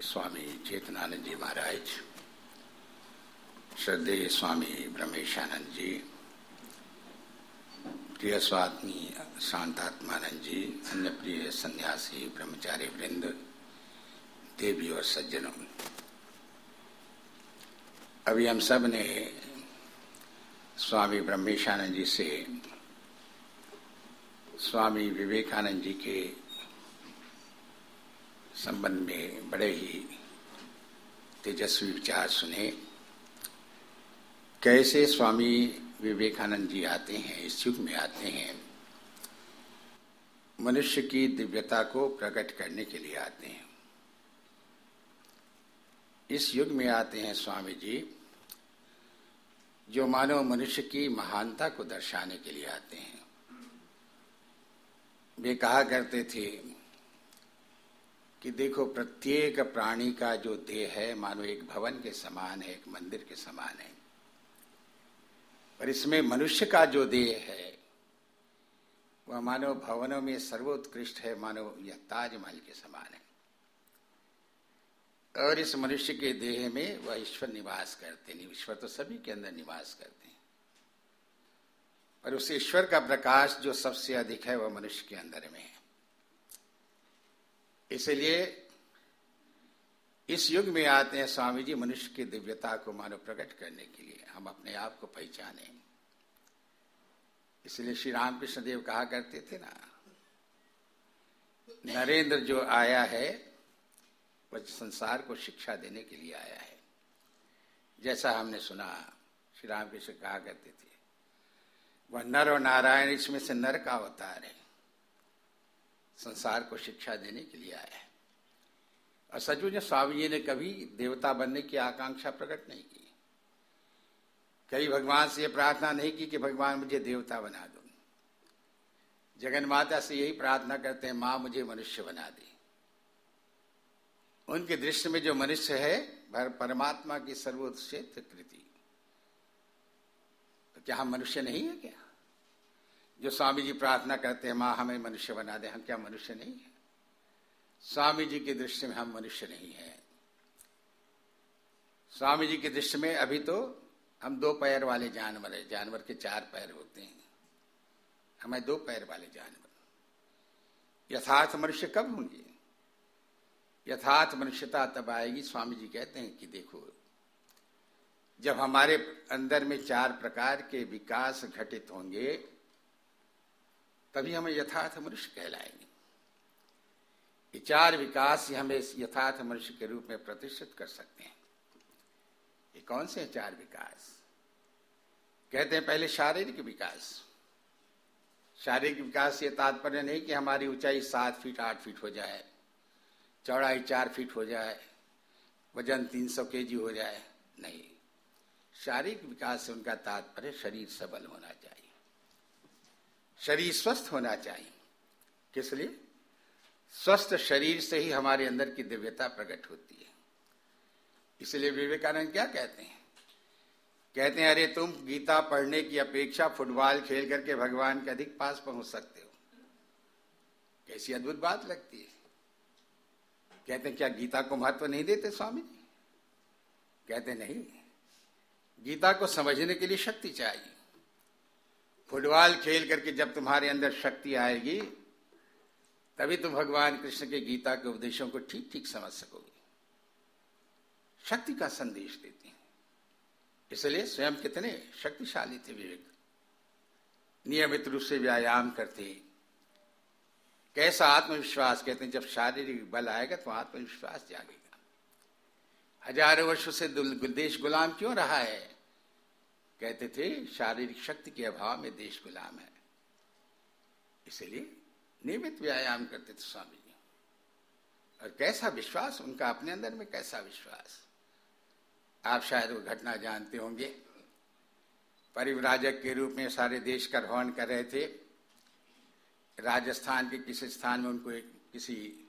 स्वामी चेतनानंद जी महाराज, श्रद्धेय स्वामी ब्रह्मेशानंद जी, प्रिय स्वामी शांतात्मानंद जी, अन्य प्रिय सन्यासी ब्रह्मचारी वृंद, देवी और सज्जनों। अभी हम सबने स्वामी ब्रह्मेशानंद जी से, स्वामी विवेकानंद जी के संबंध में बड़े ही तेजस्वी विचार सुने। कैसे स्वामी विवेकानंद जी आते हैं, इस युग में आते हैं, मनुष्य की दिव्यता को प्रकट करने के लिए आते हैं। इस युग में आते हैं स्वामी जी, जो मानव मनुष्य की महानता को दर्शाने के लिए आते हैं। वे कहा करते थे कि देखो, प्रत्येक प्राणी का जो देह है, मानो एक भवन के समान है, एक मंदिर के समान है। पर इसमें मनुष्य का जो देह है, वह मानव भवनों में सर्वोत्कृष्ट है, मानो यह ताजमहल के समान है। और इस मनुष्य के देह में वह ईश्वर निवास करते नहीं ईश्वर तो सभी के अंदर निवास करते हैं। पर उस ईश्वर का प्रकाश जो सबसे अधिक है, वह मनुष्य के अंदर में है। इसलिए इस युग में आते हैं स्वामी जी मनुष्य की दिव्यता को मानव प्रकट करने के लिए। हम अपने आप को पहचाने। इसलिए श्री रामकृष्ण देव कहा करते थे ना, नरेंद्र जो आया है, वह संसार को शिक्षा देने के लिए आया है। जैसा हमने सुना, श्री रामकृष्ण कहा करते थे, वह नर और नारायण इसमें से नर का अवतार है। संसार को शिक्षा देने के लिए आया है। और सचमुच स्वामी जी ने कभी देवता बनने की आकांक्षा प्रकट नहीं की। कभी भगवान से यह प्रार्थना नहीं की कि भगवान मुझे देवता बना दो। जगन माता से यही प्रार्थना करते हैं, माँ मुझे मनुष्य बना दे। उनके दृष्टि में जो मनुष्य है परमात्मा की सर्वोच्च कृति। तो क्या हम मनुष्य नहीं है क्या? जो स्वामी जी प्रार्थना करते हैं, माँ, हमें मनुष्य बना दे, हम क्या मनुष्य नहीं है? स्वामी जी की दृष्टि में हम मनुष्य नहीं है। स्वामी जी की दृष्टि में अभी तो हम दो पैर वाले जानवर है, जानवर के चार पैर होते हैं। हमें दो पैर वाले जानवर। यथार्थ मनुष्य कब होंगे? यथार्थ मनुष्यता तब आएगी स्वामी जी कहते हैं कि देखो, जब हमारे अंदर में चार प्रकार के विकास घटित होंगे तभी हम यथार्थ मनुष्य कहलाएँगे। ये चार विकास ही हमें यथार्थ मनुष्य के रूप में प्रतिष्ठित कर सकते हैं। ये कौन से चार विकास? कहते हैं पहले शारीरिक विकास। शारीरिक विकास ये तात्पर्य नहीं कि हमारी ऊंचाई सात फीट, आठ फीट हो जाए, चौड़ाई चार फीट हो जाए, वज़न तीन सौ के हो जाए, नहीं। शारीरिक विकास से उनका तात्पर्य शरीर सबल होना चाहिए शरीर स्वस्थ होना चाहिए। किस लिए? स्वस्थ शरीर से ही हमारे अंदर की दिव्यता प्रकट होती है। इसलिए विवेकानंद क्या कहते हैं? कहते हैं, अरे, तुम गीता पढ़ने की अपेक्षा फुटबॉल खेल करके भगवान के अधिक पास पहुँच सकते हो। कैसी अद्भुत बात लगती है। कहते हैं, क्या गीता को महत्व नहीं देते स्वामी? कहते नहीं। गीता को समझने के लिए शक्ति चाहिए। फुटबॉल खेल करके जब तुम्हारे अंदर शक्ति आएगी, तभी तुम भगवान कृष्ण के गीता के उपदेशों को ठीक ठीक समझ सकोगे। शक्ति का संदेश देते हैं। इसलिए स्वयं कितने शक्तिशाली थे विवेक। नियमित रूप से व्यायाम करते कैसा आत्मविश्वास, कहते हैं, जब शारीरिक बल आएगा तो आत्मविश्वास जागेगा। हज़ारों वर्षों से देश गुलाम क्यों रहा है? कहते थे, शारीरिक शक्ति के अभाव में देश गुलाम है। इसलिए नियमित व्यायाम करते थे स्वामी जी और कैसा विश्वास, उनका अपने अंदर में कैसा विश्वास? आप शायद वो घटना जानते होंगे। परिवराजक के रूप में सारे देश का भ्रमण कर रहे थे। राजस्थान के किसी स्थान में उनको एक किसी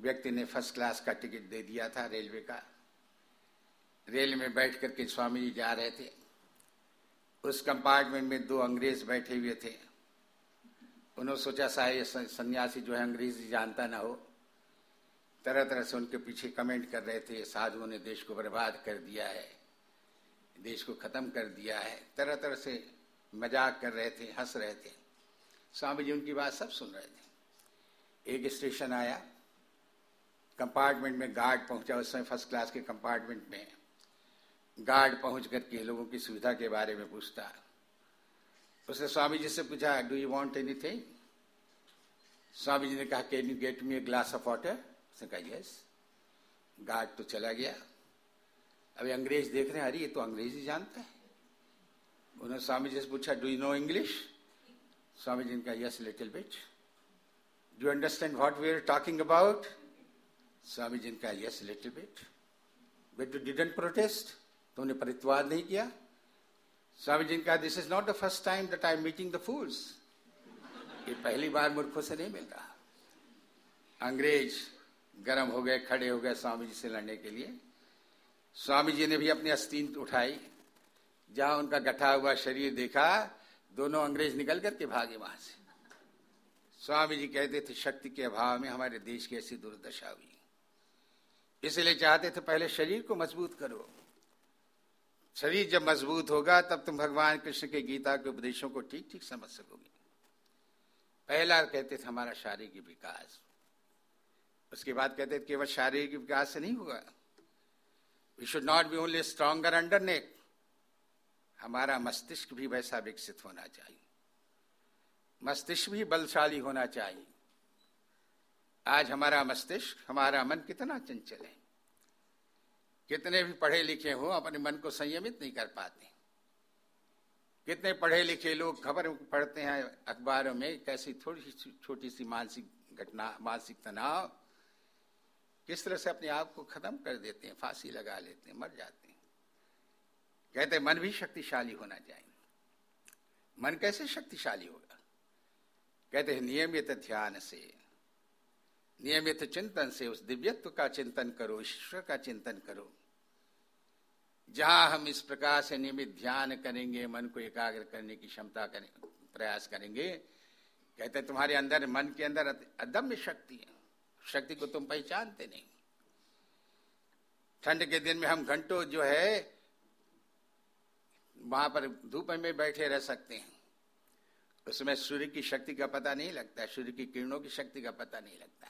व्यक्ति ने फ़र्स्ट क्लास का टिकट दे दिया था रेलवे का। रेल में बैठ करके स्वामी जी जा रहे थे। उस कंपार्टमेंट में दो अंग्रेज़ बैठे हुए थे। उन्होंने सोचा शायद सन्यासी जो है अंग्रेज़ी जानता ना हो। तरह तरह से उनके पीछे कमेंट कर रहे थे। साधुओं ने देश को बर्बाद कर दिया है, देश को खत्म कर दिया है। तरह तरह से मज़ाक कर रहे थे, हंस रहे थे। स्वामी जी, उनकी बात सब सुन रहे थे। एक स्टेशन आया कंपार्टमेंट में गार्ड पहुँचा उस समय फ़र्स्ट क्लास के कंपार्टमेंट में। गार्ड पहुँच करके लोगों की सुविधा के बारे में पूछता। उसने स्वामी जी से पूछा do you want anything Swami ji ने कहा can you get me a glass of water उसने कहा यस गार्ड तो चला गया। अभी अंग्रेज़ देख रहे हैं, अरे, ये तो अंग्रेज़ी जानता है। उन्होंने स्वामी जी से पूछा do you know English Swami ji ने कहा yes little bit do understand what we are talking about Swami ji ने कहा yes little bit but you didn't protest तुमने परित्वाद नहीं किया? स्वामी जी ने कहा this is not the first time that I am meeting the fools ये पहली बार मूर्खों से नहीं मिल रहा अंग्रेज़ गर्म हो गए, खड़े हो गए स्वामी जी से लड़ने के लिए। स्वामी जी ने भी अपनी अस्तीन उठाई। जहाँ उनका गठा हुआ शरीर देखा, दोनों अंग्रेज़ निकल करके भागे वहाँ से। स्वामी जी कहते थे, शक्ति के अभाव में हमारे देश की ऐसी दुर्दशा हुई। इसलिए चाहते थे पहले शरीर को मज़बूत करो। शरीर जब मज़बूत होगा, तब तुम भगवान कृष्ण के गीता के उपदेशों को ठीक ठीक समझ सकोगे। पहला कहते थे हमारा शारीरिक विकास। उसके बाद कहते थे केवल शारीरिक विकास से नहीं होगा। We should not be only stronger under neck हमारा मस्तिष्क भी वैसा विकसित होना चाहिए। मस्तिष्क भी बलशाली होना चाहिए। आज हमारा मस्तिष्क, हमारा मन कितना चंचल है। कितने भी पढ़े लिखे हो, अपने मन को संयमित नहीं कर पाते। कितने पढ़े लिखे लोग खबर पढ़ते हैं अखबारों में, कैसी थोड़ी सी छोटी सी मानसिक घटना, मानसिक तनाव, किस तरह से अपने आप को खत्म कर देते हैं, फांसी लगा लेते हैं, मर जाते हैं। कहते हैं, मन भी शक्तिशाली होना चाहिए। मन कैसे शक्तिशाली होगा? कहते हैं, नियमित ध्यान से, नियमित चिंतन से, उस दिव्यत्व का चिंतन करो, ईश्वर का चिंतन करो। जहाँ हम इस प्रकार से नियमित ध्यान करेंगे, मन को एकाग्र करने की क्षमता करें, प्रयास करेंगे, कहते तुम्हारे अंदर, मन के अंदर अदम्य शक्ति है। शक्ति को तुम पहचानते नहीं। ठंड के दिन में हम घंटों जो है, वहाँ पर धूप में बैठे रह सकते हैं। उसमें सूर्य की शक्ति का पता नहीं लगता, सूर्य की किरणों की शक्ति का पता नहीं लगता।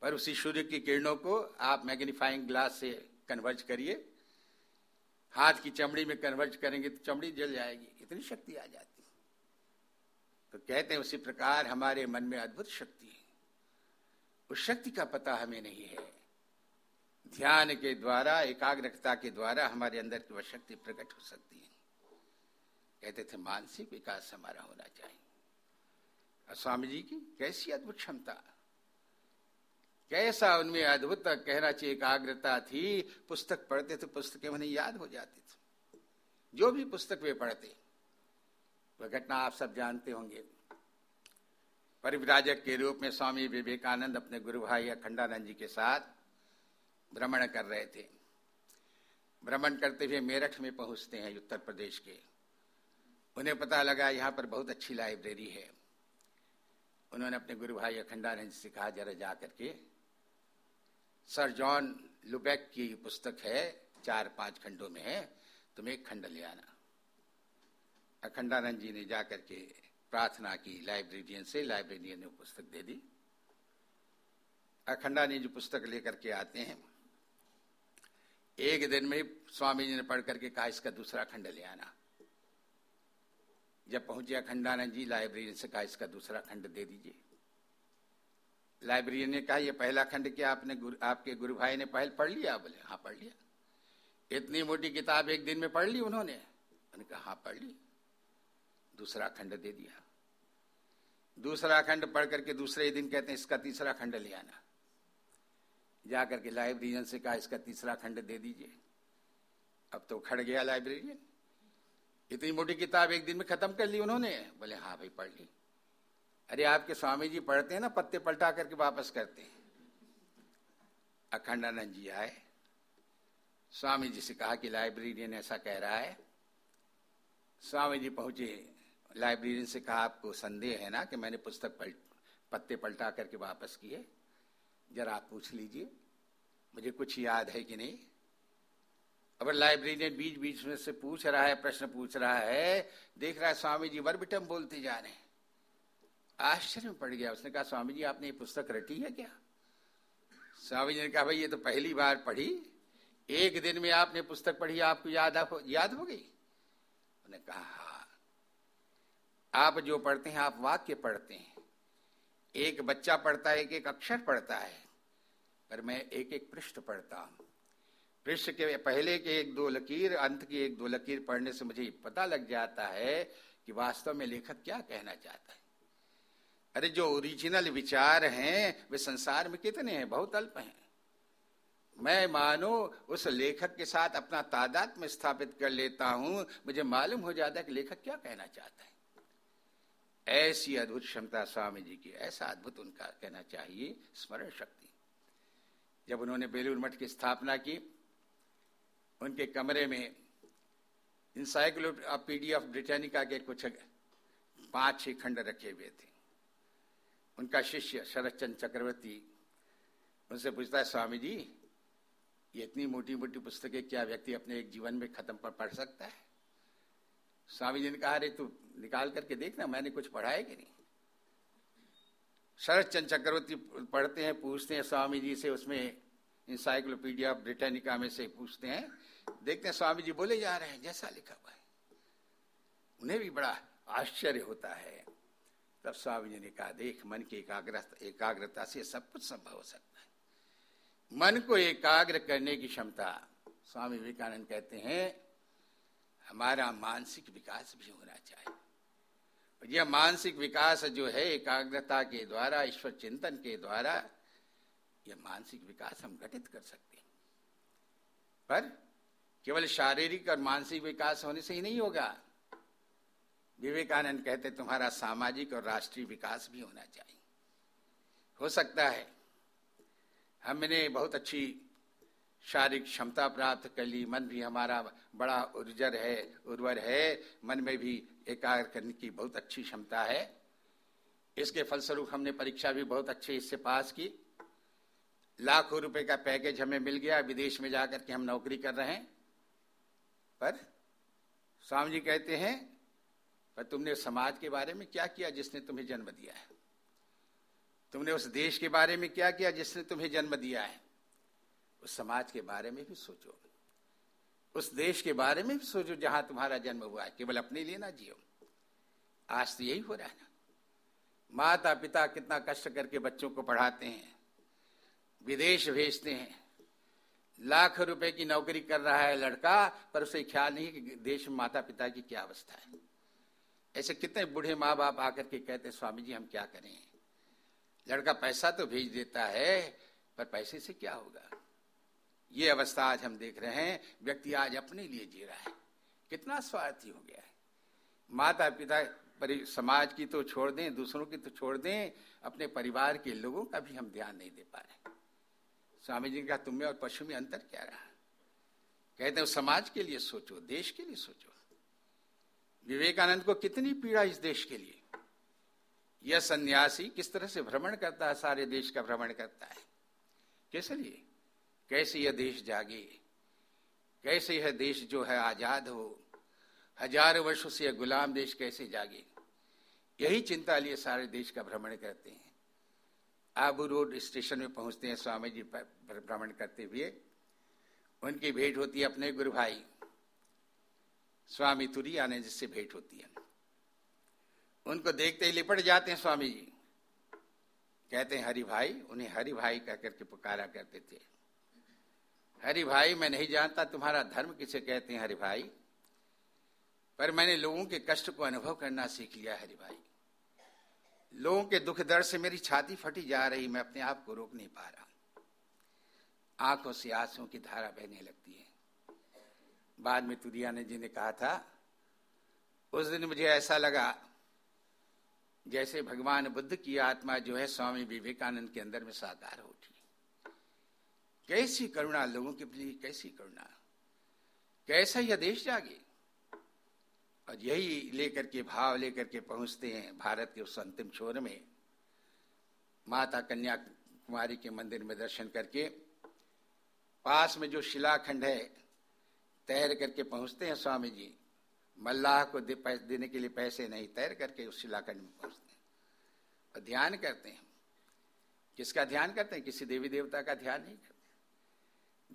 पर उसी सूर्य की किरणों को आप मैग्नीफाइंग ग्लास से कन्वर्ज करिए। हाथ की चमड़ी में कन्वर्ट करेंगे तो चमड़ी जल जाएगी। इतनी शक्ति आ जाती है। तो कहते हैं उसी प्रकार हमारे मन में अद्भुत शक्ति है। उस शक्ति का पता हमें नहीं है। ध्यान के द्वारा, एकाग्रता के द्वारा हमारे अंदर की वह शक्ति प्रकट हो सकती है। कहते थे, मानसिक विकास हमारा होना चाहिए। और स्वामी जी की, कैसी अद्भुत क्षमता? कैसा उनमें अद्भुत कहना चाहिए, एकाग्रता थी, पुस्तक पढ़ते थे, पुस्तकें उन्हें याद हो जाती थी। जो भी पुस्तक वे पढ़ते, वह घटना आप सब जानते होंगे। परिव्राजक के रूप में स्वामी विवेकानंद अपने गुरु भाई अखंडानंद जी के साथ भ्रमण कर रहे थे। भ्रमण करते हुए मेरठ में पहुँचते हैं उत्तर प्रदेश के। उन्हें पता लगा यहाँ पर बहुत अच्छी लाइब्रेरी है। उन्होंने अपने गुरु भाई अखंडानंद से कहा, जरा जा करके सर जॉन लुबैक की पुस्तक है, चार पाँच खंडों में है, तुम एक खंड ले आना। अखंडानंद जी ने जाकर के प्रार्थना की, लाइब्रेरियन से लाइब्रेरियन ने पुस्तक दे दी। अखंडानंद जी पुस्तक लेकर के आते हैं, एक दिन में स्वामी जी ने पढ़ करके कहा, इसका दूसरा खंड ले आना। जब पहुँचे अखंडानंद जी, लाइब्रेरियन से कहा, इसका दूसरा खंड दे दीजिए। लाइब्रेरियन ने कहा ये पहला खंड क्या आपने गुरु, आपके गुरु भाई ने पहले पढ़ लिया? बोले हाँ पढ़ लिया। इतनी मोटी किताब एक दिन में पढ़ ली उन्होंने। उन्होंने कहा हाँ पढ़ ली। दूसरा खंड दे दिया। दूसरा खंड पढ़ करके दूसरे दिन कहते हैं इसका तीसरा खंड ले आना। जाकर के लाइब्रेरियन से कहा इसका तीसरा खंड दे दीजिए। अब तो खड़ गया लाइब्रेरियन। इतनी मोटी किताब एक दिन में खत्म कर ली उन्होंने। बोले हाँ भाई पढ़ ली। अरे आपके स्वामी जी पढ़ते हैं ना पत्ते पलटा करके वापस करते हैं। अखंडानंद जी आए। स्वामी जी से कहा कि लाइब्रेरियन ऐसा कह रहा है। स्वामी जी पहुँचे। लाइब्रेरियन से कहा आपको संदेह है ना कि मैंने पुस्तक पल, पत्ते पलटा करके वापस किए? जरा आप पूछ लीजिए। मुझे कुछ याद है कि नहीं? अब लाइब्रेरियन बीच बीच में से पूछ रहा है प्रश्न पूछ रहा है। देख रहा है स्वामी जी वर्बिटम बोलते जा रहे हैं। आश्चर्य में पड़ गया। उसने कहा, स्वामी जी, आपने ये पुस्तक रटी है क्या? स्वामी जी ने कहा, भाई, ये तो पहली बार पढ़ी। एक दिन में आपने पुस्तक पढ़ी, आपको याद हो याद हो गई? उन्होंने कहा हाँ। आप जो पढ़ते हैं, आप वाक्य पढ़ते हैं। एक बच्चा पढ़ता है एक एक अक्षर पढ़ता है। पर मैं एक एक पृष्ठ पढ़ता हूँ। पृष्ठ के पहले के एक दो लकीर, अंत की एक दो लकीर पढ़ने से मुझे पता लग जाता है कि वास्तव में लेखक क्या कहना चाहता है। अरे जो ओरिजिनल विचार हैं, वे संसार में कितने हैं? बहुत अल्प हैं। मैं मानो उस लेखक के साथ अपना तादाद में स्थापित कर लेता हूँ, मुझे मालूम हो जाता है कि लेखक क्या कहना चाहता है। ऐसी अद्भुत क्षमता स्वामी जी की, ऐसा अद्भुत उनका कहना चाहिए, स्मरण शक्ति। जब उन्होंने बेलूर मठ की स्थापना की, उनके कमरे में इंसाइक्लोपीडिया ऑफ़ ब्रिटानिका के कुछ पाँच छह खंड रखे हुए थे। उनका शिष्य शरद चंद चक्रवर्ती उनसे पूछता है, स्वामी जी, ये इतनी मोटी मोटी पुस्तकें क्या व्यक्ति अपने एक जीवन में खत्म पर पढ़ सकता है? स्वामी जी ने कहा, अरे, तू निकाल करके देखना मैंने कुछ पढ़ा है कि नहीं? शरद चंद चक्रवर्ती पढ़ते हैं, पूछते हैं, स्वामी जी से उसमें इंसाइक्लोपीडिया ब्रिटानिका में से पूछते हैं, देखते हैं, स्वामी जी बोले जा रहे हैं, जैसा लिखा हुआ है। उन्हें भी बड़ा आश्चर्य होता है। तब स्वामी जी ने कहा, देख, मन की एकाग्रता एकाग्रता से सब कुछ संभव हो सकता है। मन को एकाग्र करने की क्षमता, स्वामी विवेकानंद कहते हैं, हमारा मानसिक विकास भी होना चाहिए। यह मानसिक विकास जो है, एकाग्रता के द्वारा, ईश्वर चिंतन के द्वारा, यह मानसिक विकास हम घटित कर सकते हैं। पर केवल शारीरिक और मानसिक विकास होने से ही नहीं होगा। विवेकानंद कहते, तुम्हारा सामाजिक और राष्ट्रीय विकास भी होना चाहिए। हो सकता है, हमने बहुत अच्छी शारीरिक क्षमता प्राप्त कर ली, मन भी हमारा बड़ा उर्जर है, उर्वर है, मन में भी एकाग्र करने की बहुत अच्छी क्षमता है। इसके फलस्वरूप हमने परीक्षा भी बहुत अच्छे इससे पास की। लाखों रुपए का पैकेज हमें मिल गया, विदेश में जाकर के हम नौकरी कर रहे हैं। पर स्वामी जी कहते हैं पर तुमने समाज के बारे में क्या किया जिसने तुम्हें जन्म दिया है? तुमने उस देश के बारे में क्या किया जिसने तुम्हें जन्म दिया है? उस समाज के बारे में भी सोचो। उस देश के बारे में भी सोचो जहाँ तुम्हारा जन्म हुआ है। केवल अपने लिए ना जियो। आज तो यही हो रहा है ना। माता पिता कितना कष्ट करके बच्चों को पढ़ाते हैं, विदेश भेजते हैं। लाख रुपए की नौकरी कर रहा है लड़का, पर उसे ख्याल नहीं कि देश में माता पिता की क्या अवस्था है। ऐसे कितने बूढ़े माँ बाप आकर के कहते स्वामी जी, हम क्या करें? लड़का पैसा तो भेज देता है, पर पैसे से क्या होगा? ये अवस्था आज हम देख रहे हैं, व्यक्ति आज अपने लिए जी रहा है। कितना स्वार्थी हो गया है। माता पिता समाज की तो छोड़ दें, दूसरों की तो छोड़ दें, अपने परिवार के लोगों का भी हम ध्यान नहीं दे पा रहे स्वामी जी का तुम्हें और पशु में अंतर क्या रहा? कहते हैं समाज के लिए सोचो, देश के लिए सोचो। विवेकानंद को कितनी पीड़ा इस देश के लिए? यह सन्यासी किस तरह से भ्रमण करता है? सारे देश का भ्रमण करता है। कैसे लिए? कैसे यह देश जागे? कैसे यह देश जो है आज़ाद हो? हज़ारों वर्षों से यह गुलाम देश कैसे जागे? यही चिंता लिए सारे देश का भ्रमण करते हैं। आबू रोड स्टेशन में पहुँचते हैं स्वामी जी भ्रमण करते हुए। उनकी भेंट होती है अपने गुरु भाई। स्वामी तुरी आने जिससे भेंट होती है। उनको देखते ही लिपट जाते हैं स्वामी जी। कहते हैं, हरि भाई, उन्हें हरि भाई कह करके पुकारा करते थे। हरि भाई, मैं नहीं जानता तुम्हारा धर्म किसे कहते हैं, हरि भाई, पर मैंने लोगों के कष्ट को अनुभव करना सीख लिया, हरि भाई। लोगों के दुख दर्द से मेरी छाती फटी जा रही, मैं अपने आप को रोक नहीं पा रहा। आँखों से आंसुओं की धारा बहने लगती है। बाद में तुरियाने जी ने कहा था, उस दिन मुझे ऐसा लगा जैसे भगवान बुद्ध की आत्मा जो है स्वामी विवेकानंद के अंदर में साकार हो उठी। कैसी करुणा, लोगों के प्रति कैसी करुणा। कैसा यह देश जागे। और यही लेकर के भाव लेकर के पहुँचते हैं भारत के उस अंतिम छोर में। माता कन्या कुमारी के मंदिर में दर्शन करके पास में जो शिलाखंड है तैर करके पहुँचते हैं स्वामी जी। मल्लाह को दे, देने के लिए पैसे नहीं तैर करके उस शिलाखंड में पहुँचते हैं। और ध्यान करते हैं। किसका ध्यान करते हैं? किसी देवी देवता का ध्यान नहीं करते।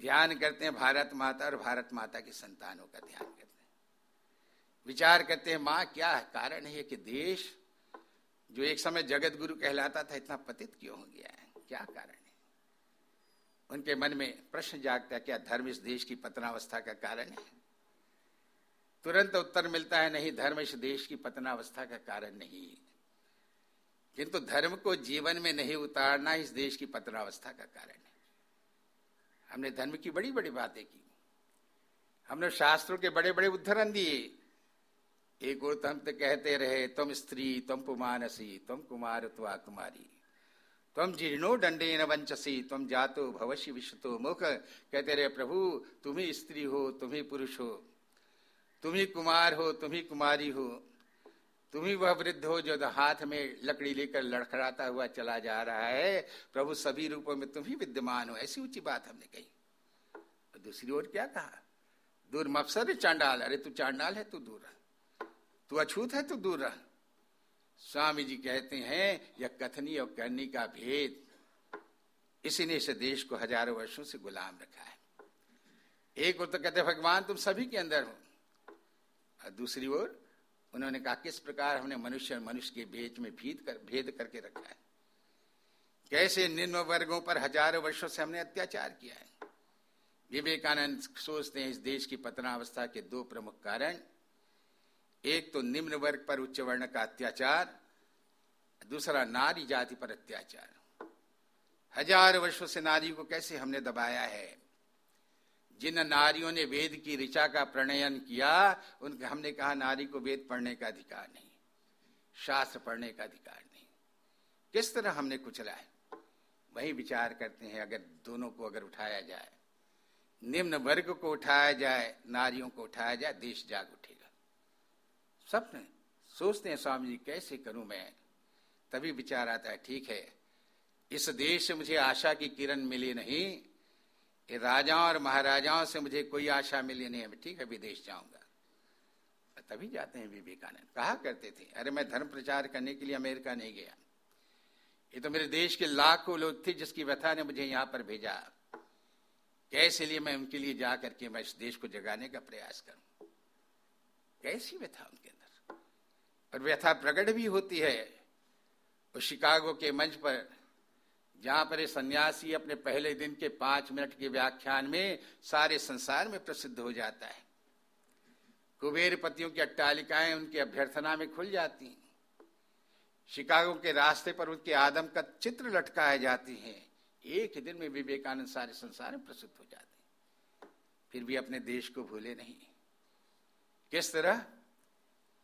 ध्यान करते हैं भारत माता और भारत माता की संतानों का ध्यान करते हैं। विचार करते हैं माँ क्या है कारण है कि देश जो एक समय जगत गुरु कहलाता था इतना पतित क्यों हो गया है? क्या कारण? उनके मन में प्रश्न जागता है, क्या धर्म इस देश की पतनावस्था का कारण है? तुरंत उत्तर मिलता है, नहीं, धर्म इस देश की पतनावस्था का कारण नहीं किंतु धर्म को जीवन में नहीं उतारना इस देश की पतनावस्था का कारण है। हमने धर्म की बड़ी बड़ी बातें की। हमने शास्त्रों के बड़े बड़े उद्धरण दिए। एक और हम तो कहते रहे, तुम स्त्री, तुम पुमानसी, तुम कुमार त्वा कुमारी तुम जीर्णो दंडे न वंचसी तुम जातो भवशी विश्वतो मुख। कहते रहे, प्रभु तुम ही स्त्री हो तुम ही पुरुष हो। तुम ही कुमार हो तुम ही कुमारी हो। तुम ही वह वृद्ध हो जो हाथ में लकड़ी लेकर लड़खड़ाता हुआ चला जा रहा है। प्रभु, सभी रूपों में तुम ही विद्यमान हो। ऐसी ऊँची बात हमने कही। और दूसरी ओर क्या कहा? दूर मफसर, चांडाल। अरे, तू चांडाल है, तू दूर रह। तू अछूत है, तू दूर रह। स्वामी जी कहते हैं, यह कथनी और करनी का भेद इसी ने इस देश को हज़ारों वर्षों से गुलाम रखा है। एक ओर तो कहते भगवान, तुम सभी के अंदर हो। और दूसरी ओर, उन्होंने कहा, किस प्रकार हमने मनुष्य और मनुष्य के भेद में भेद कर, भेद करके रखा है? कैसे निम्न वर्गों पर हज़ारों वर्षों से हमने अत्याचार किया है? विवेकानंद सोचते हैं, इस देश की पतनावस्था के दो प्रमुख कारण एक तो निम्न वर्ग पर उच्च वर्ण का अत्याचार, दूसरा नारी जाति पर अत्याचार। हज़ार वर्षों से नारी को कैसे हमने दबाया है? जिन नारियों ने वेद की ऋचा का प्रणयन किया, उनके हमने कहा नारी को वेद पढ़ने का अधिकार नहीं, शास्त्र पढ़ने का अधिकार नहीं। किस तरह हमने कुचला है? वही विचार करते हैं, अगर दोनों को अगर उठाया जाए, निम्न वर्ग को उठाया जाए, नारियों को उठाया जाए, देश जाग उठेगा स्वप्न सोचते हैं, स्वामी जी, कैसे करूँ मैं? तभी विचार आता है, ठीक है, इस देश से मुझे आशा की किरण मिली नहीं। राजाओं और महाराजाओं से मुझे कोई आशा मिली नहीं। है ठीक है, विदेश जाऊँगा। तभी जाते हैं विवेकानंद। कहा करते थे, अरे, मैं धर्म प्रचार करने के लिए अमेरिका नहीं गया। ये तो मेरे देश के लाखों लोग थे जिसकी व्यथा ने मुझे यहाँ पर भेजा। कैसे लिए मैं उनके लिए जा करके मैं इस देश को जगाने का प्रयास करूँ? कैसी व्यथा उनके और व्यथा प्रकट भी होती है वो शिकागो के मंच पर, जहाँ पर सन्यासी अपने पहले दिन के पाँच मिनट के व्याख्यान में सारे संसार में प्रसिद्ध हो जाता है। कुबेर पतियों की अट्टालिकाएँ उनकी अभ्यर्थना में खुल जाती शिकागो के रास्ते पर उनके आदम का चित्र लटकाए जाती हैं। एक दिन में विवेकानंद सारे संसार में प्रसिद्ध हो जाते हैं। फिर भी अपने देश को भूले नहीं। किस तरह?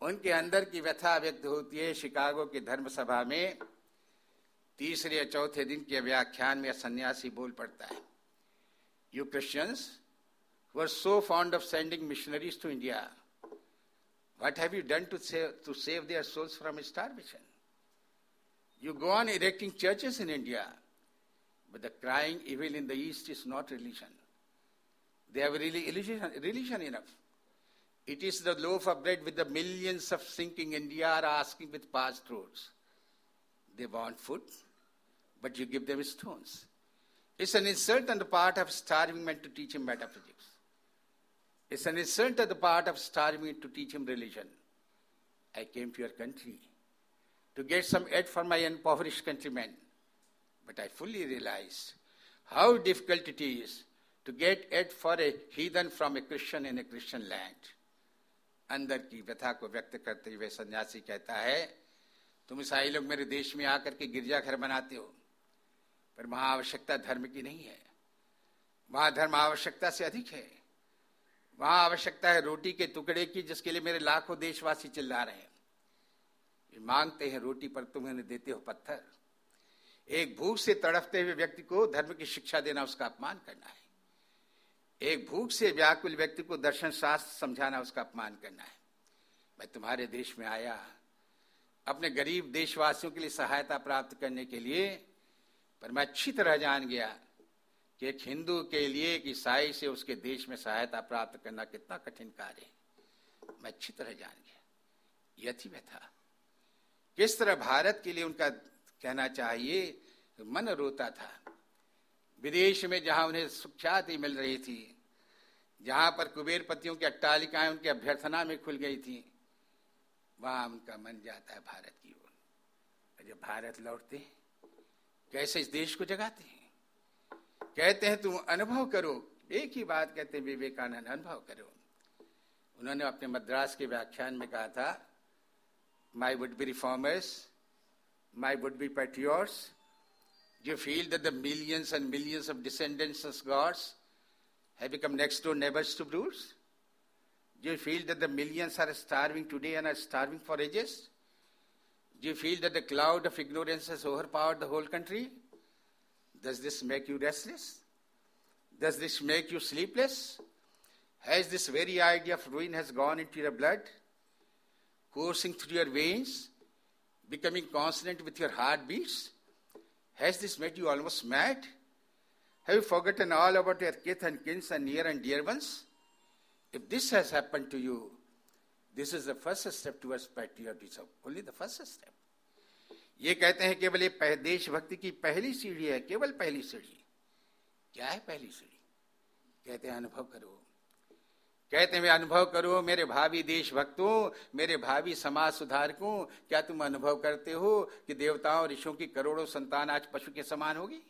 उनके अंदर की व्यथा व्यक्त होती है शिकागो की धर्म सभा में तीसरे या चौथे दिन के व्याख्यान में सन्यासी बोल पड़ता है you Christians were so fond of sending missionaries to India what have you done to save to save their souls from starvation you go on erecting churches in India the crying evil in the east is not religion. They have really religion, religion enough. It is the loaf of bread with the millions of sinking India are asking with parched throats. They want food, but you give them stones. It's an insult on the part of starving men to teach him metaphysics. It's an insult on the part of starving men to teach him religion. I came to your country to get some aid for my impoverished countrymen, but I fully realize how difficult it is to get aid for a heathen from a Christian in a Christian land. अंदर की व्यथा को व्यक्त करते हुए सन्यासी कहता है, तुम ईसाई लोग मेरे देश में आकर के गिरजाघर बनाते हो, पर वहाँ आवश्यकता धर्म की नहीं है। वहाँ धर्म आवश्यकता से अधिक है। वहाँ आवश्यकता है रोटी के टुकड़े की जिसके लिए मेरे लाखों देशवासी चिल्ला रहे हैं। ये मांगते हैं रोटी पर तुम उन्हें देते हो पत्थर। एक भूख से तड़पते हुए व्यक्ति को धर्म की शिक्षा देना उसका अपमान करना है। एक भूख से व्याकुल व्यक्ति को दर्शन शास्त्र समझाना, उसका अपमान करना है। मैं तुम्हारे देश में आया, अपने गरीब देशवासियों के लिए सहायता प्राप्त करने के लिए, पर मैं अच्छी तरह जान गया कि एक हिंदू के लिए, एक ईसाई से उसके देश में सहायता प्राप्त करना कितना कठिन कार्य है। मैं अच्छी तरह जान गया। यथी में था। किस तरह भारत के लिए उनका कहना चाहिए, मन रोता था। विदेश में जहाँ उन्हें सुख्याति मिल रही थी, जहाँ पर कुबेरपतियों की अट्टालिकाएँ उनकी अभ्यर्थना में खुल गई थी, वहाँ उनका मन जाता है भारत की ओर। जब भारत लौटते कैसे इस देश को जगाते हैं? कहते हैं, तुम अनुभव करो। एक ही बात कहते हैं, विवेकानंद, अनुभव करो। उन्होंने अपने मद्रास के व्याख्यान में कहा था my would be reformers my would be patriots you feel that the millions and millions of descendants of gods have become next door neighbors to brutes? Do you feel that the millions are starving today and are starving for ages? Do you feel that the cloud of ignorance has overpowered the whole country? Does this make you restless? Does this make you sleepless? Has this very idea of ruin has gone into your blood, coursing through your veins, becoming consonant with your heartbeats? Has this made you almost mad? Have you forgotten all about your kith and kins and near and dear ones? If this has happened to you, this is the first step towards patriotism. Only the first step. ये कहते हैं केवल ये देशभक्ति की पहली सीढ़ी है केवल पहली सीढ़ी क्या है पहली सीढ़ी कहते हैं अनुभव करो कहते हैं अनुभव करो, मेरे भावी देशभक्तों, मेरे भावी समाज सुधारकों क्या तुम अनुभव करते हो कि देवताओं ऋषियों की करोड़ों संतान आज पशु के समान होगी?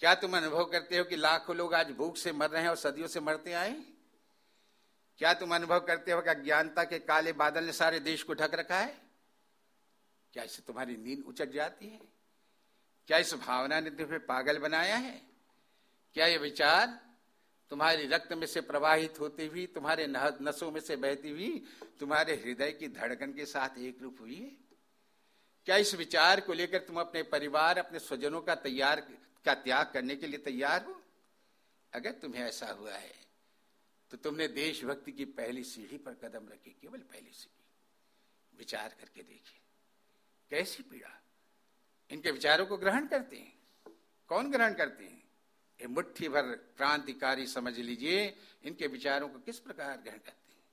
क्या तुम अनुभव करते हो कि लाखों लोग आज भूख से मर रहे हैं और सदियों से मरते आए? क्या तुम अनुभव करते हो कि अज्ञानता के काले बादल ने सारे देश को ढक रखा है? क्या इससे तुम्हारी नींद उचट जाती है? क्या इस भावना ने तुम्हें पागल बनाया है? क्या ये विचार तुम्हारी रक्त में से प्रवाहित होती हुई, तुम्हारे नसों में से बहती हुई, तुम्हारे हृदय की धड़कन के साथ एक रूप हुई है? क्या इस विचार को लेकर तुम अपने परिवार, अपने स्वजनों का तैयार, का त्याग करने के लिए तैयार हो? अगर तुम्हें ऐसा हुआ है तो तुमने देशभक्ति की पहली सीढ़ी पर कदम रखे, केवल पहली सीढ़ी। विचार करके देखिए, कैसी पीड़ा। इनके विचारों को ग्रहण करते हैं। कौन ग्रहण करते हैं? मुट्ठी भर क्रांतिकारी समझ लीजिए, इनके विचारों को किस प्रकार ग्रहण करते हैं?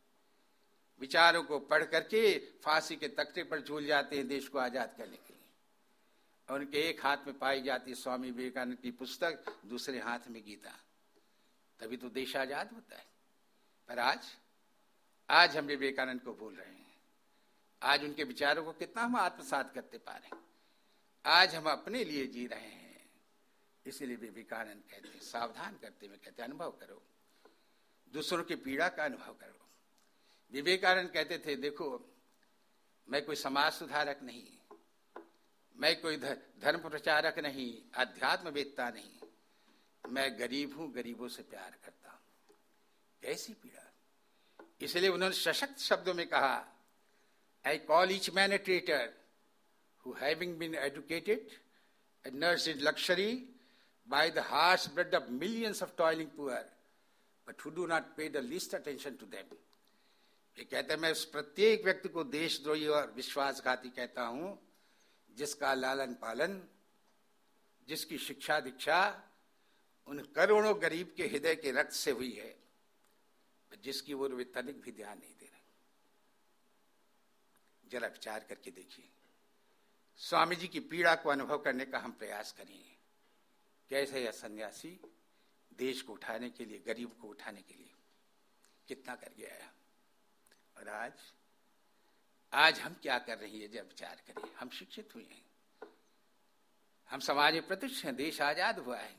विचारों को पढ़ करके फांसी के तख्ते पर झूल जाते हैं देश को आज़ाद करने के लिए। और उनके एक हाथ में पाई जाती है स्वामी विवेकानंद की पुस्तक, दूसरे हाथ में गीता। तभी तो देश आज़ाद होता है। पर आज आज हम विवेकानंद को भूल रहे हैं। आज उनके विचारों को कितना हम आत्मसात करते पा रहे हैं। आज हम अपने लिए जी रहे हैं। इसीलिए विवेकानंद कहते हैं, सावधान करते हुए कहते अनुभव करो। दूसरों की पीड़ा का अनुभव करो। विवेकानंद कहते थे, देखो, मैं कोई समाज सुधारक नहीं, मैं कोई धर्म प्रचारक नहीं अध्यात्म वेदता नहीं, मैं गरीब हूँ, गरीबों से प्यार करता हूँ। कैसी पीड़ा। इसलिए उन्होंने सशक्त शब्दों में कहा I call each man a traitor who having been nursed is luxury by the harsh blood of millions of toiling poor, but who do not pay the least attention to them. ये कहते हैं मैं उस प्रत्येक व्यक्ति को देशद्रोही और विश्वासघाती कहता हूँ जिसका लालन पालन जिसकी शिक्षा दीक्षा उन करोड़ों गरीब के हृदय के रक्त से हुई है जिसकी ओर वे तनिक भी ध्यान नहीं दे रहे। जरा विचार करके देखिए। स्वामी जी की पीड़ा को अनुभव करने का हम प्रयास करें। कैसे यह सन्यासी देश को उठाने के लिए, गरीब को उठाने के लिए? कितना कर गया है और आज आज हम क्या कर रही है जब विचार करें? हम शिक्षित हुए हैं। हम समाज में प्रतिष्ठ हैं, देश आज़ाद हुआ है।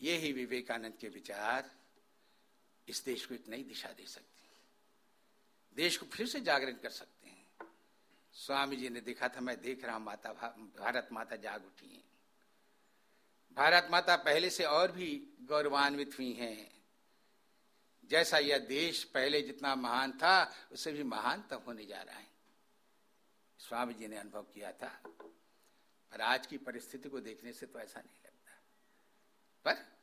ये ही विवेकानंद के विचार इस देश को एक नई दिशा दे सकते हैं। देश को फिर से जागरण कर सकते हैं। स्वामी जी ने देखा था, मैं देख रहा हूँ, माता भारत माता जाग उठी है। भारत माता पहले से और भी गौरवान्वित हुई हैं। जैसा यह देश पहले जितना महान था, उससे भी महान तब होने जा रहा है। स्वामी जी ने अनुभव किया था, पर आज की परिस्थिति को देखने से तो ऐसा नहीं लगता। पर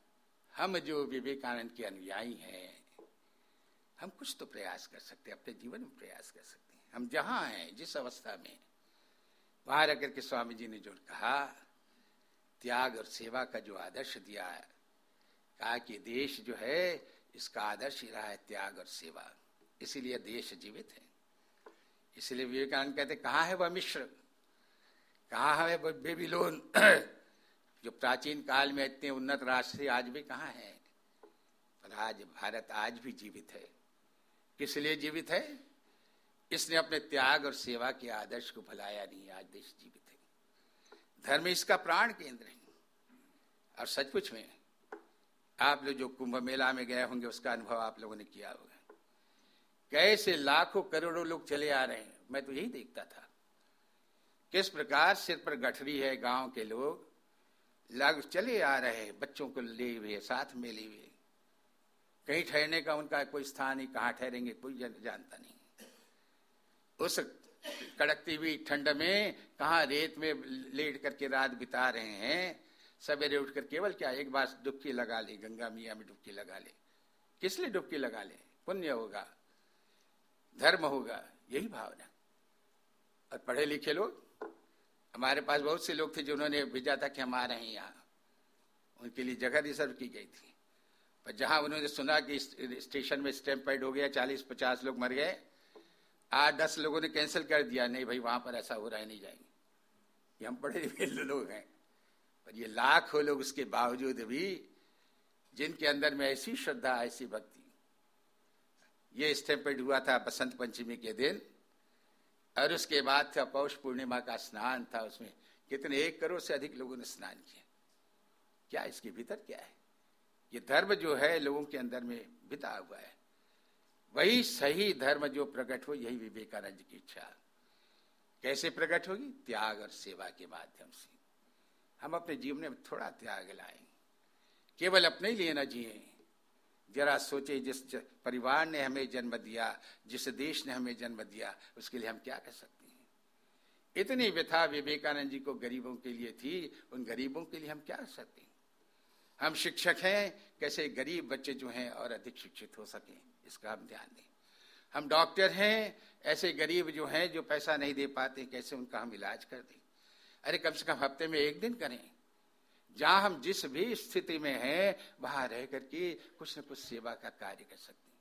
हम जो विवेकानंद के अनुयायी हैं, हम कुछ तो प्रयास कर सकते हैं, अपने जीवन में प्रयास कर सकते हैं। हम जहाँ हैं, जिस अवस्था में, वहाँ रह करके स्वामी जी ने जो कहा त्याग और सेवा का जो आदर्श दिया है, कहा कि देश जो है, इसका आदर्श ही रहा है त्याग और सेवा। इसीलिए देश जीवित है। इसलिए विवेकानंद कहते, कहा है वह मिश्र? कहा है वह बेबीलोन? जो प्राचीन काल में इतने उन्नत राष्ट्र आज भी कहा है? पर आज भारत आज भी जीवित है। किस लिए जीवित है? इसने अपने त्याग और सेवा के आदर्श को भलाया नहीं, आज देश जीवित है। धर्म इसका प्राण केंद्र है। और सचमुच में आप लोग जो कुंभ मेला में गए होंगे, उसका अनुभव आप लोगों ने किया होगा। कैसे लाखों करोड़ों लोग चले आ रहे हैं, मैं तो यही देखता था। किस प्रकार सिर पर गठरी है गाँव के लोग, लग चले आ रहे हैं, बच्चों को ले हुए, साथ में ले हुए। कहीं ठहरने का उनका कोई स्थान ही कहाँ ठहरेंगे, कोई जानता नहीं। उस कड़कती हुई ठंड में कहा रेत में लेट करके रात बिता रहे हैं सवेरे उठकर केवल क्या, एक बार डुबकी लगा ले, गंगा मिया में डुबकी लगा ले। किस लिए डुबकी लगा ले? पुण्य होगा, धर्म होगा, यही भावना। और पढ़े लिखे लोग, हमारे पास बहुत से लोग थे जिन्होंने भेजा था कि हम आ रहे हैं यहाँ। उनके लिए जगह रिज़र्व की गई थी। पर जहाँ उन्होंने सुना कि स्टेशन में स्टैम्प हो गया चालीस पचास लोग मर गए आठ दस लोगों ने कैंसिल कर दिया, नहीं भाई, वहाँ पर ऐसा हो रहा है, नहीं जाएँगे। ये हम पढ़े लिखे लोग हैं। पर ये लाख लोग उसके बावजूद भी जिनके अंदर में ऐसी श्रद्धा, ऐसी भक्ति। ये स्टैम्पेड हुआ था बसंत पंचमी के दिन और उसके बाद था पौष पूर्णिमा का स्नान था उसमें। कितने एक करोड़ से अधिक लोगों ने स्नान किया क्या इसके भीतर क्या है? ये धर्म जो है लोगों के अंदर में बिता हुआ है। वही सही धर्म जो प्रकट हो, यही विवेकानंद की इच्छा। कैसे प्रकट होगी? त्याग और सेवा के माध्यम से। हम अपने जीवन में थोड़ा त्याग लाए। केवल अपने लिए न जिए। जरा सोचे जिस परिवार ने हमें जन्म दिया, जिस देश ने हमें जन्म दिया, उसके लिए हम क्या कर सकते हैं? इतनी व्यथा विवेकानंद जी को गरीबों के लिए थी, उन गरीबों के लिए हम क्या कर सकते हैं? हम शिक्षक हैं, कैसे गरीब बच्चे जो हैं और अधिक शिक्षित हो सकें, इसका हम ध्यान दें। हम डॉक्टर हैं, ऐसे गरीब जो हैं जो पैसा नहीं दे पाते, कैसे उनका हम इलाज कर दें? अरे कम से कम हफ़्ते में एक दिन करें। जहाँ हम जिस भी स्थिति में हैं, वहाँ रह करके कुछ न कुछ सेवा का कार्य कर सकते हैं।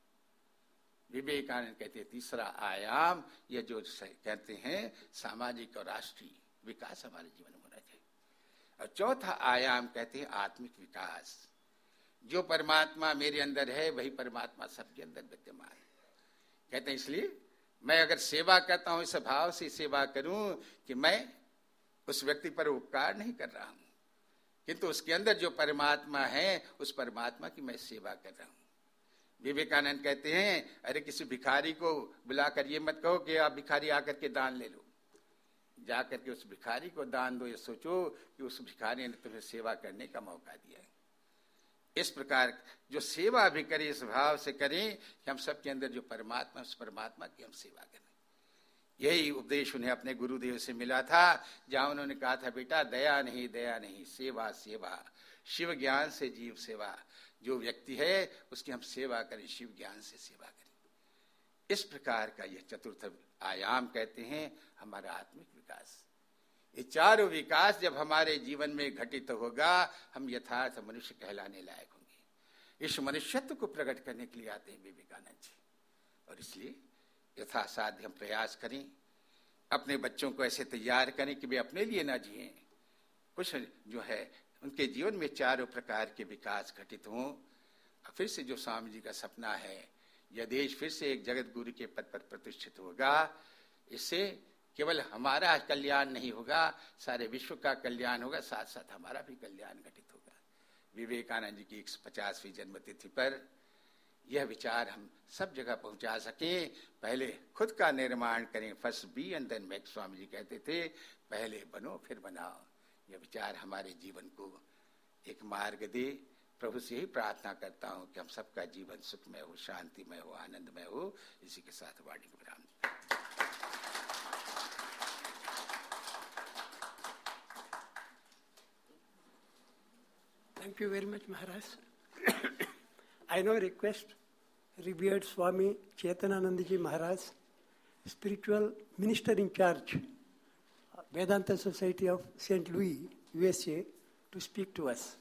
विवेकानंद कहते हैं, तीसरा आयाम, ये जो कहते हैं, सामाजिक और राष्ट्रीय विकास हमारे जीवन में होना चाहिए। और चौथा आयाम कहते हैं, आत्मिक विकास। जो परमात्मा मेरे अंदर है, वही परमात्मा सबके अंदर विद्यमान कहते हैं, इसलिए मैं अगर सेवा करता हूँ, इस भाव से सेवा करूँ कि मैं उस व्यक्ति पर उपकार नहीं कर रहा हूँ। किंतु उसके अंदर जो परमात्मा है, उस परमात्मा की मैं सेवा कर रहा हूँ। विवेकानंद कहते हैं, अरे, किसी भिखारी को बुलाकर ये मत कहो कि आप भिखारी आकर के दान ले लो। जाकर के उस भिखारी को दान दो, ये सोचो कि उस भिखारी ने तुम्हें सेवा करने का मौका दिया है। इस प्रकार जो सेवा भी करें, इस भाव से करें कि हम सबके अंदर जो परमात्मा उस परमात्मा की हम सेवा करें। यही उपदेश उन्हें अपने गुरुदेव से मिला था, जहाँ उन्होंने कहा था, बेटा, दया नहीं दया नहीं, सेवा सेवा, शिव ज्ञान से जीव सेवा। जो व्यक्ति है, उसकी हम सेवा करें, शिव ज्ञान से सेवा करें। इस प्रकार का यह चतुर्थ आयाम कहते हैं हमारा आत्मिक विकास। ये चारों विकास जब हमारे जीवन में घटित तो होगा, हम यथार्थ मनुष्य कहलाने लायक होंगे। इस मनुष्यत्व को प्रकट करने के लिए आते हैं विवेकानंद जी। और इसलिए यथासाध्य हम प्रयास करें, अपने बच्चों को ऐसे तैयार करें कि वे अपने लिए ना जिए। कुछ जो है, उनके जीवन में चारों प्रकार के विकास घटित हों। फिर से जो स्वामी जी का सपना है, यह देश फिर से एक जगत गुरु के पद पर प्रतिष्ठित होगा। इससे केवल हमारा कल्याण नहीं होगा, सारे विश्व का कल्याण होगा साथ साथ हमारा भी कल्याण घटित होगा। विवेकानंद जी की एक पचासवीं जन्म तिथि पर यह विचार हम सब जगह पहुँचा सके। पहले खुद का निर्माण करें first be and then make Swami ji कहते थे पहले बनो फिर बनाओ। यह विचार हमारे जीवन को एक मार्ग दे। प्रभु से ही प्रार्थना करता हूँ कि हम सबका जीवन सुखमय हो शांतिमय हो आनंदमय हो। इसी के साथ वाणी को विराम। Thank you very much, Maharaj. I now request revered Swami Chetananandji Maharaj, spiritual minister in charge, Vedanta Society of St. Louis, USA, to speak to us.